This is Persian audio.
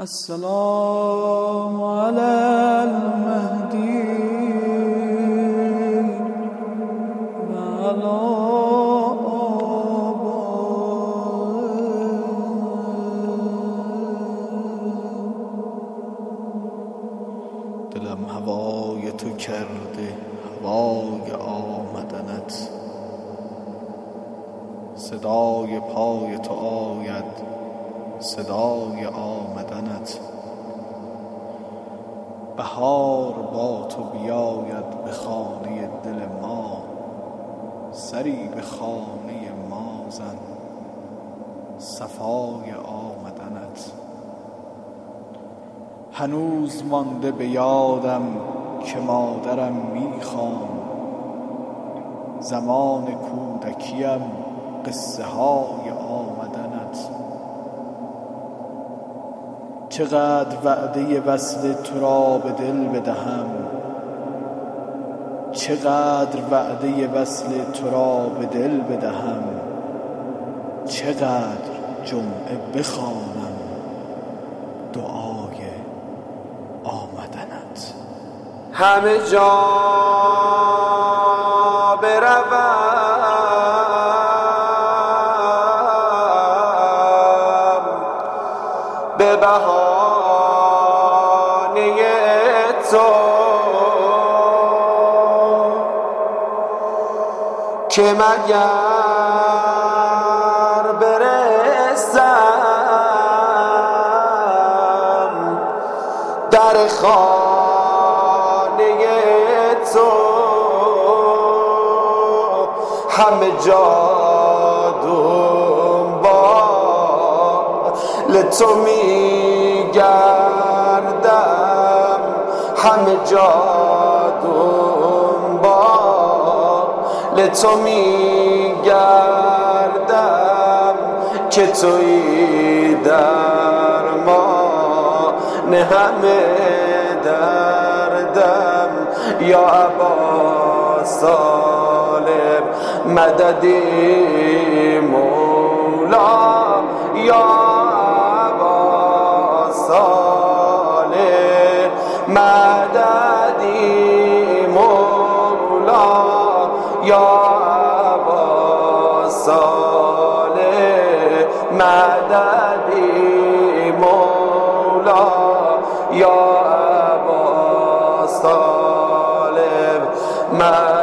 السلام على المهدي وعلى دلم هوای تو کرده هوای آمدنت صدای پای تو آید صدای آمدنت. بهار با تو بیاید به خانه دل ما سری به خانه ما زن. صفای آمدنت. هنوز مانده به یادم که مادرم می زمان کودکیم قصه های آمدنت. چقدر وعده وصل تو را به دل بدهم؟ چقدر وعده وصل تو را به دل بدهم؟ چقدر جمعه بخوانم دعای آمدنت؟ همه جا به تو. که مگر برسم در خانه تو. همه جا دنبال تو میگردم. همه جا دنبال. تو میگردم که توی در ما نه همه دردم. یا عبا سالم مددی مولا. یا مددی مولا یا با ساله مددی مولا یا با ساله مددی